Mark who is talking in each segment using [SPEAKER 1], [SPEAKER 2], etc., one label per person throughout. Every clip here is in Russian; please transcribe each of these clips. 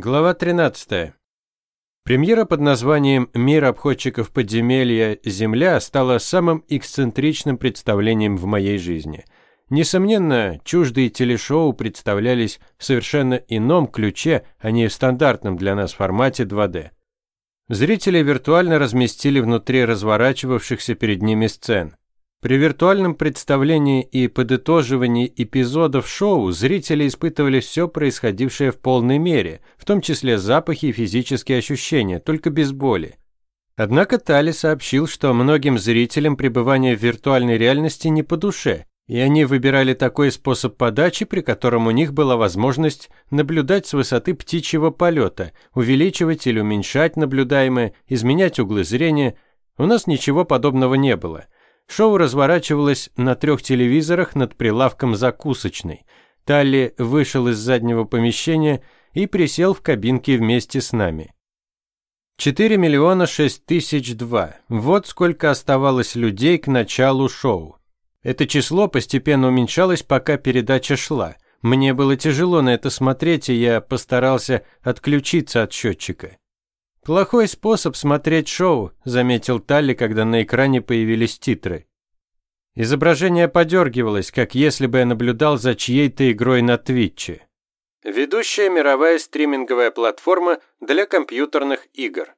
[SPEAKER 1] Глава 13. Премьера под названием «Мир обходчиков подземелья. Земля» стала самым эксцентричным представлением в моей жизни. Несомненно, чуждые телешоу представлялись в совершенно ином ключе, а не в стандартном для нас формате 2D. Зрители виртуально разместили внутри разворачивавшихся перед ними сцен. При виртуальном представлении и подытоживании эпизодов шоу зрители испытывали все происходившее в полной мере, в том числе запахи и физические ощущения, только без боли. Однако Тали сообщил, что многим зрителям пребывание в виртуальной реальности не по душе, и они выбирали такой способ подачи, при котором у них была возможность наблюдать с высоты птичьего полета, увеличивать или уменьшать наблюдаемое, изменять углы зрения. У нас ничего подобного не было – Шоу разворачивалось на трех телевизорах над прилавком закусочной. Талли вышел из заднего помещения и присел в кабинке вместе с нами. 4 миллиона 6 тысяч два. Вот сколько оставалось людей к началу шоу. Это число постепенно уменьшалось, пока передача шла. Мне было тяжело на это смотреть, и я постарался отключиться от счетчика. «Плохой способ смотреть шоу», – заметил Талли, когда на экране появились титры. Изображение подергивалось, как если бы я наблюдал за чьей-то игрой на Твитче. Ведущая мировая стриминговая платформа для компьютерных игр.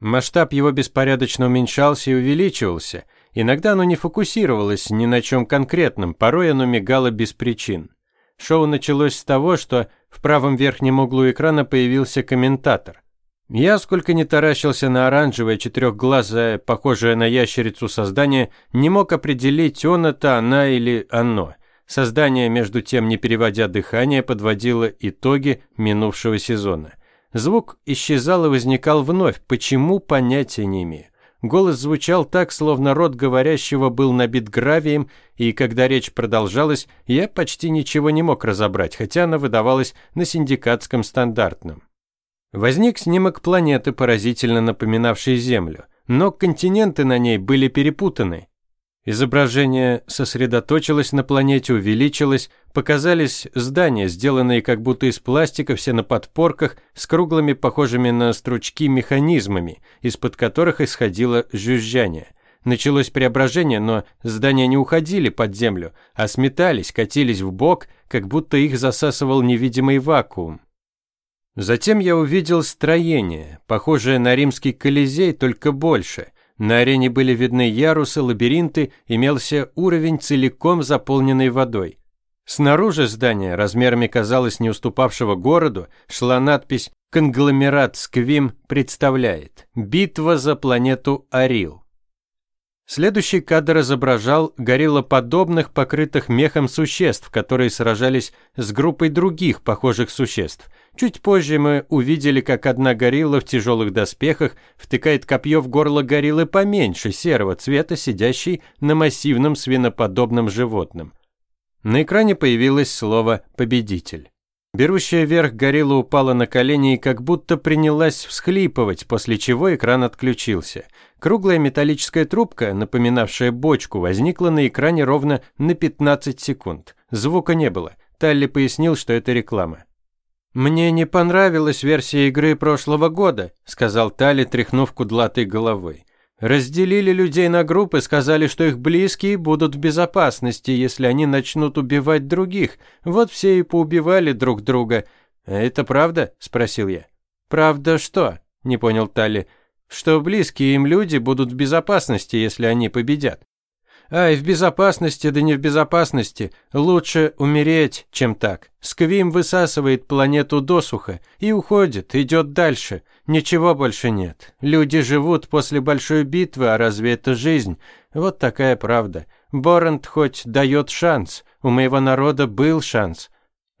[SPEAKER 1] Масштаб его беспорядочно уменьшался и увеличивался. Иногда оно не фокусировалось ни на чем конкретном, порой оно мигало без причин. Шоу началось с того, что в правом верхнем углу экрана появился комментатор. Я, сколько не таращился на оранжевое четырехглазое, похожее на ящерицу создание, не мог определить, он это она или оно. Создание, между тем, не переводя дыхание, подводило итоги минувшего сезона. Звук исчезал и возникал вновь, почему понятия не имею. Голос звучал так, словно рот говорящего был набит гравием, и когда речь продолжалась, я почти ничего не мог разобрать, хотя она выдавалась на синдикатском стандартном. Возник снимок планеты, поразительно напоминавшей Землю, но континенты на ней были перепутаны. Изображение сосредоточилось на планете, увеличилось, показались здания, сделанные как будто из пластика, все на подпорках, с круглыми, похожими на стручки, механизмами, из-под которых исходило жужжание. Началось преображение, но здания не уходили под землю, а сметались, катились в бок, как будто их засасывал невидимый вакуум. Затем я увидел строение, похожее на римский колизей, только больше. На арене были видны ярусы, лабиринты, имелся уровень целиком заполненный водой. Снаружи здания, размерами казалось не уступавшего городу, шла надпись «Конгломерат Сквим представляет. Битва за планету Арил». Следующий кадр изображал гориллоподобных, покрытых мехом существ, которые сражались с группой других похожих существ. Чуть позже мы увидели, как одна горилла в тяжелых доспехах втыкает копье в горло гориллы поменьше, серого цвета, сидящей на массивном свиноподобном животном. На экране появилось слово «победитель». Берущая вверх горилла упала на колени и как будто принялась всхлипывать, после чего экран отключился. Круглая металлическая трубка, напоминавшая бочку, возникла на экране ровно на 15 секунд. Звука не было. Талли пояснил, что это реклама. «Мне не понравилась версия игры прошлого года», сказал Талли, тряхнув кудлатой головой. Разделили людей на группы, сказали, что их близкие будут в безопасности, если они начнут убивать других. Вот все и поубивали друг друга. «А это правда? спросил я. Правда что? не понял Тали. Что близкие им люди будут в безопасности, если они победят. Ай, в безопасности, да не в безопасности. Лучше умереть, чем так. Сквим высасывает планету досуха и уходит, идет дальше. Ничего больше нет. Люди живут после большой битвы, а разве это жизнь? Вот такая правда. Боранд хоть дает шанс. У моего народа был шанс.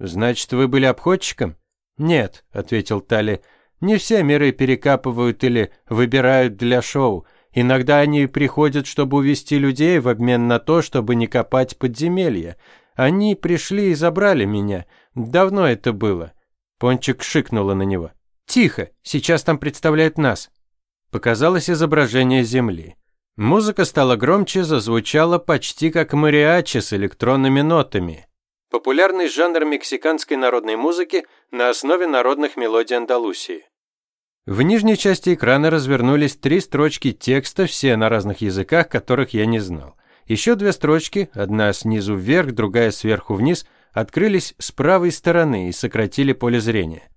[SPEAKER 1] Значит, вы были обходчиком? Нет, ответил Тали. Не все миры перекапывают или выбирают для шоу. Иногда они приходят, чтобы увести людей в обмен на то, чтобы не копать подземелья. Они пришли и забрали меня. Давно это было. Пончик шикнула на него. Тихо, сейчас там представляют нас. Показалось изображение Земли. Музыка стала громче, зазвучала почти как мариачи с электронными нотами. Популярный жанр мексиканской народной музыки на основе народных мелодий Андалусии. В нижней части экрана развернулись три строчки текста, все на разных языках, которых я не знал. Еще две строчки, одна снизу вверх, другая сверху вниз, открылись с правой стороны и сократили поле зрения.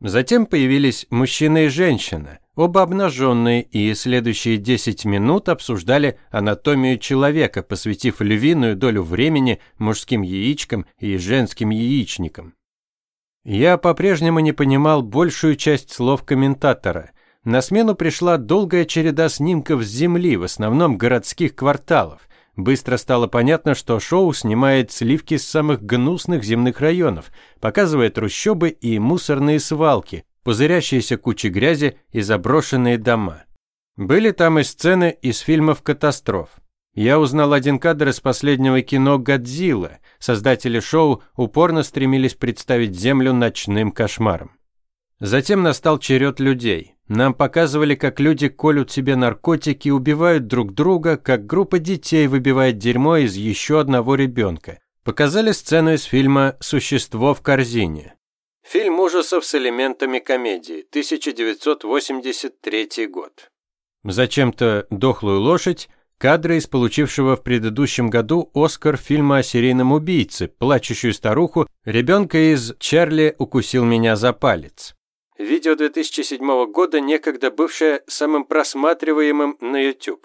[SPEAKER 1] Затем появились мужчина и женщина, оба обнаженные, и следующие 10 минут обсуждали анатомию человека, посвятив львиную долю времени мужским яичкам и женским яичникам. Я по-прежнему не понимал большую часть слов комментатора. На смену пришла долгая череда снимков с земли, в основном городских кварталов. Быстро стало понятно, что шоу снимает сливки с самых гнусных земных районов, показывая трущобы и мусорные свалки, пузырящиеся кучи грязи и заброшенные дома. Были там и сцены из фильмов катастроф. Я узнал один кадр из последнего кино «Годзилла». Создатели шоу упорно стремились представить Землю ночным кошмаром. Затем настал черед людей. Нам показывали, как люди колют себе наркотики, убивают друг друга, как группа детей выбивает дерьмо из еще одного ребенка. Показали сцену из фильма «Существо в корзине». Фильм ужасов с элементами комедии, 1983 год. Зачем-то «Дохлую лошадь» кадры из получившего в предыдущем году Оскар фильма о серийном убийце, плачущую старуху, ребенка из «Чарли укусил меня за палец». Видео 2007 года, некогда бывшее самым просматриваемым на YouTube.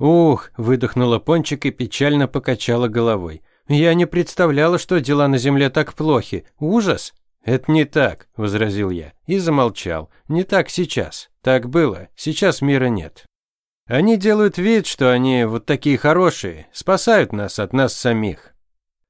[SPEAKER 1] «Ух!» – выдохнула Пончик и печально покачала головой. «Я не представляла, что дела на Земле так плохи. Ужас!» «Это не так», – возразил я и замолчал. «Не так сейчас. Так было. Сейчас мира нет». Они делают вид, что они вот такие хорошие, спасают нас от нас самих.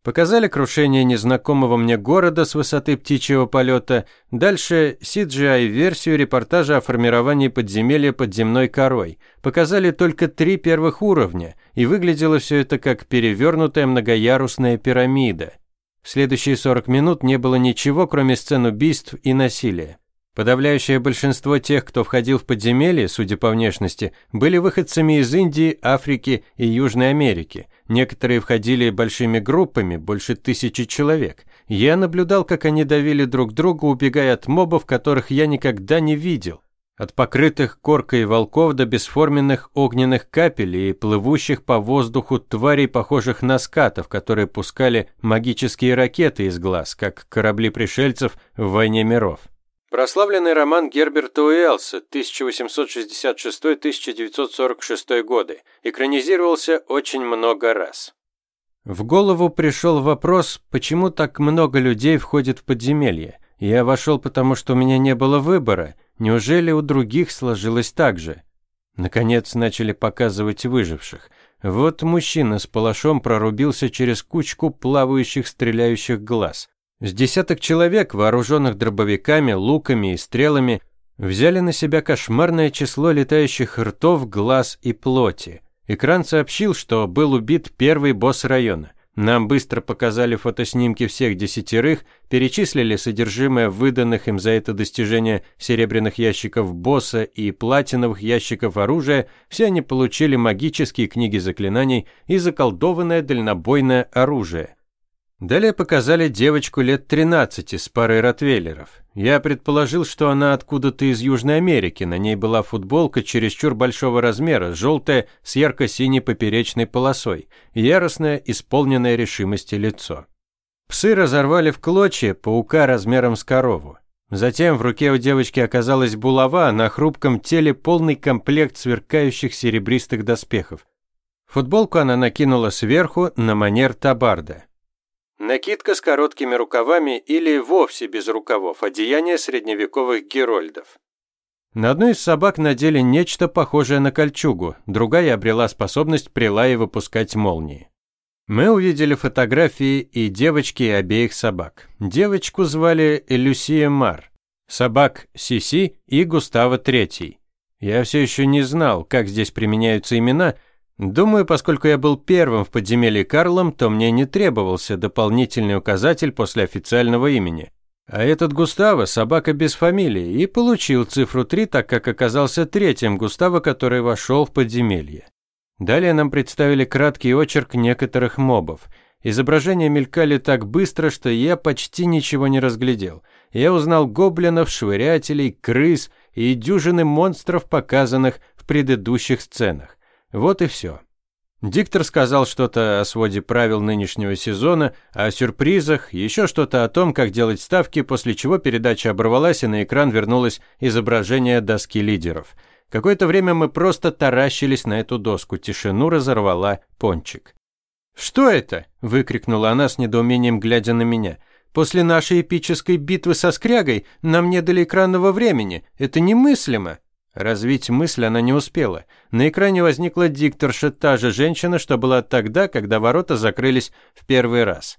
[SPEAKER 1] Показали крушение незнакомого мне города с высоты птичьего полета, дальше CGI-версию репортажа о формировании подземелья под земной корой. Показали только три первых уровня, и выглядело все это как перевернутая многоярусная пирамида. В следующие 40 минут не было ничего, кроме сцен убийств и насилия. Подавляющее большинство тех, кто входил в подземелье, судя по внешности, были выходцами из Индии, Африки и Южной Америки. Некоторые входили большими группами, больше тысячи человек. Я наблюдал, как они давили друг друга, убегая от мобов, которых я никогда не видел. От покрытых коркой волков до бесформенных огненных капель и плывущих по воздуху тварей, похожих на скатов, которые пускали магические ракеты из глаз, как корабли пришельцев в «Войне миров». Прославленный роман Герберта Уэллса 1866-1946 годы экранизировался очень много раз. В голову пришел вопрос, почему так много людей входит в подземелье. Я вошел, потому что у меня не было выбора. Неужели у других сложилось так же? Наконец начали показывать выживших. Вот мужчина с палашом прорубился через кучку плавающих стреляющих глаз. С десяток человек, вооруженных дробовиками, луками и стрелами, взяли на себя кошмарное число летающих ртов, глаз и плоти. Экран сообщил, что был убит первый босс района. Нам быстро показали фотоснимки всех десятерых, перечислили содержимое выданных им за это достижение серебряных ящиков босса и платиновых ящиков оружия. Все они получили магические книги заклинаний и заколдованное дальнобойное оружие. Далее показали девочку лет 13 с парой ротвейлеров. Я предположил, что она откуда-то из Южной Америки. На ней была футболка чересчур большого размера, желтая с ярко-синей поперечной полосой, яростное, исполненное решимости лицо. Псы разорвали в клочья паука размером с корову. Затем в руке у девочки оказалась булава, а на хрупком теле полный комплект сверкающих серебристых доспехов. Футболку она накинула сверху на манер табарда. Накидка с короткими рукавами или вовсе без рукавов, одеяние средневековых герольдов. На одну из собак надели нечто похожее на кольчугу, другая обрела способность прила и выпускать молнии. Мы увидели фотографии и девочки и обеих собак. Девочку звали Люсия Мар, собак Сиси и Густава Третий. Я все еще не знал, как здесь применяются имена, Думаю, поскольку я был первым в подземелье Карлом, то мне не требовался дополнительный указатель после официального имени. А этот Густаво – собака без фамилии, и получил цифру 3, так как оказался третьим Густаво, который вошел в подземелье. Далее нам представили краткий очерк некоторых мобов. Изображения мелькали так быстро, что я почти ничего не разглядел. Я узнал гоблинов, швырятелей, крыс и дюжины монстров, показанных в предыдущих сценах. Вот и все. Диктор сказал что-то о своде правил нынешнего сезона, о сюрпризах, еще что-то о том, как делать ставки, после чего передача оборвалась и на экран вернулось изображение доски лидеров. Какое-то время мы просто таращились на эту доску, тишину разорвала пончик. «Что это?» – выкрикнула она с недоумением, глядя на меня. «После нашей эпической битвы со Скрягой нам не дали экранного времени. Это немыслимо!» Развить мысль она не успела. На экране возникла дикторша, та же женщина, что была тогда, когда ворота закрылись в первый раз.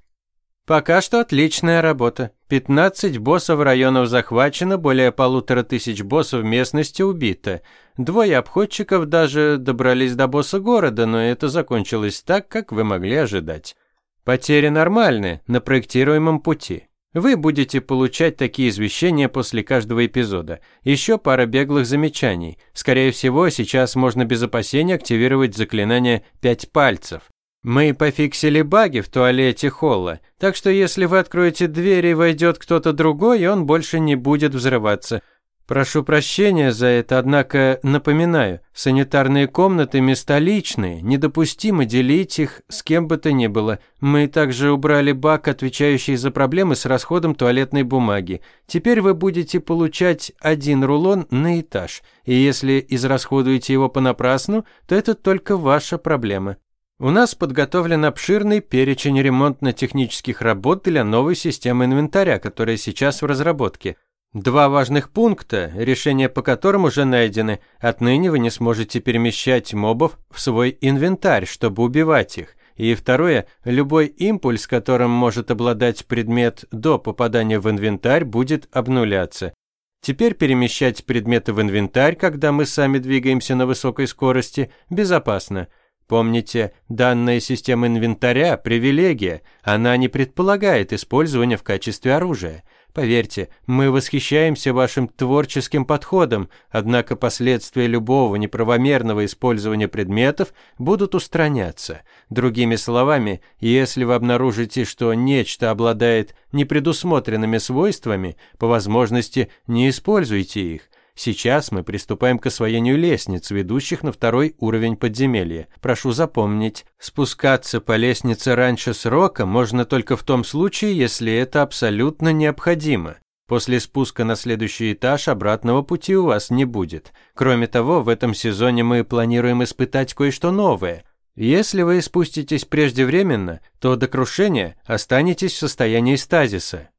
[SPEAKER 1] Пока что отличная работа. 15 боссов районов захвачено, более полутора тысяч боссов местности убито. Двое обходчиков даже добрались до босса города, но это закончилось так, как вы могли ожидать. Потери нормальные на проектируемом пути. Вы будете получать такие извещения после каждого эпизода. Еще пара беглых замечаний. Скорее всего, сейчас можно без опасения активировать заклинание «пять пальцев». Мы пофиксили баги в туалете холла, так что если вы откроете дверь и войдет кто-то другой, он больше не будет взрываться. Прошу прощения за это, однако напоминаю, санитарные комнаты – места личные, недопустимо делить их с кем бы то ни было. Мы также убрали бак, отвечающий за проблемы с расходом туалетной бумаги. Теперь вы будете получать один рулон на этаж, и если израсходуете его понапрасну, то это только ваша проблема. У нас подготовлен обширный перечень ремонтно-технических работ для новой системы инвентаря, которая сейчас в разработке. Два важных пункта, решения по которым уже найдены. Отныне вы не сможете перемещать мобов в свой инвентарь, чтобы убивать их. И второе, любой импульс, которым может обладать предмет до попадания в инвентарь, будет обнуляться. Теперь перемещать предметы в инвентарь, когда мы сами двигаемся на высокой скорости, безопасно. Помните, данная система инвентаря – привилегия, она не предполагает использование в качестве оружия. Поверьте, мы восхищаемся вашим творческим подходом, однако последствия любого неправомерного использования предметов будут устраняться. Другими словами, если вы обнаружите, что нечто обладает непредусмотренными свойствами, по возможности не используйте их. Сейчас мы приступаем к освоению лестниц, ведущих на второй уровень подземелья. Прошу запомнить, спускаться по лестнице раньше срока можно только в том случае, если это абсолютно необходимо. После спуска на следующий этаж обратного пути у вас не будет. Кроме того, в этом сезоне мы планируем испытать кое-что новое. Если вы спуститесь преждевременно, то до крушения останетесь в состоянии стазиса.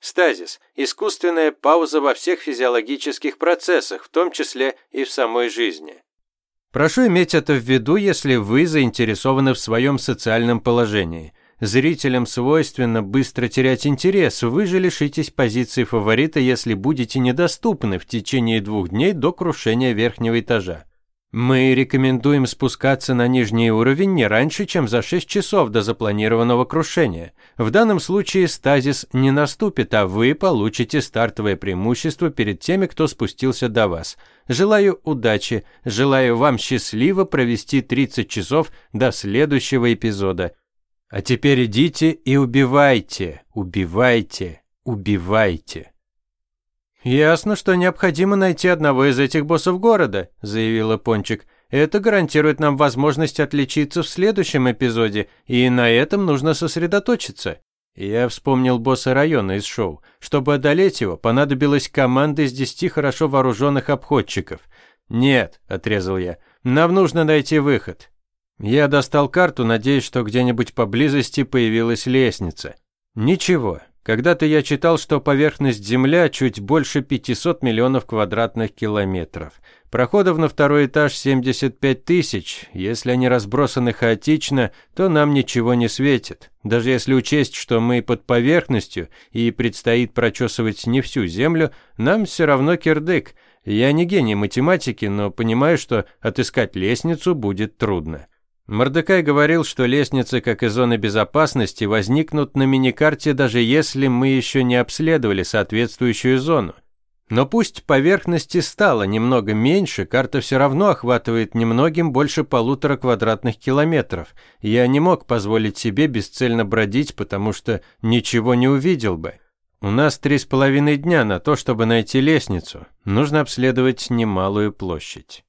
[SPEAKER 1] Стазис – искусственная пауза во всех физиологических процессах, в том числе и в самой жизни. Прошу иметь это в виду, если вы заинтересованы в своем социальном положении. Зрителям свойственно быстро терять интерес, вы же лишитесь позиции фаворита, если будете недоступны в течение двух дней до крушения верхнего этажа. Мы рекомендуем спускаться на нижний уровень не раньше, чем за 6 часов до запланированного крушения. В данном случае стазис не наступит, а вы получите стартовое преимущество перед теми, кто спустился до вас. Желаю удачи, желаю вам счастливо провести 30 часов до следующего эпизода. А теперь идите и убивайте, убивайте, убивайте. «Ясно, что необходимо найти одного из этих боссов города», – заявила Пончик. «Это гарантирует нам возможность отличиться в следующем эпизоде, и на этом нужно сосредоточиться». Я вспомнил босса района из шоу. Чтобы одолеть его, понадобилась команда из десяти хорошо вооруженных обходчиков. «Нет», – отрезал я, – «нам нужно найти выход». Я достал карту, надеясь, что где-нибудь поблизости появилась лестница. Ничего. Когда-то я читал, что поверхность Земля чуть больше 500 миллионов квадратных километров. Проходов на второй этаж 75 тысяч. Если они разбросаны хаотично, то нам ничего не светит. Даже если учесть, что мы под поверхностью и предстоит прочесывать не всю Землю, нам все равно кирдык. Я не гений математики, но понимаю, что отыскать лестницу будет трудно. Мордекай говорил, что лестницы, как и зоны безопасности, возникнут на миникарте, даже если мы еще не обследовали соответствующую зону. Но пусть поверхности стало немного меньше, карта все равно охватывает немногим больше полутора квадратных километров. Я не мог позволить себе бесцельно бродить, потому что ничего не увидел бы. У нас три с половиной дня на то, чтобы найти лестницу. Нужно обследовать немалую площадь.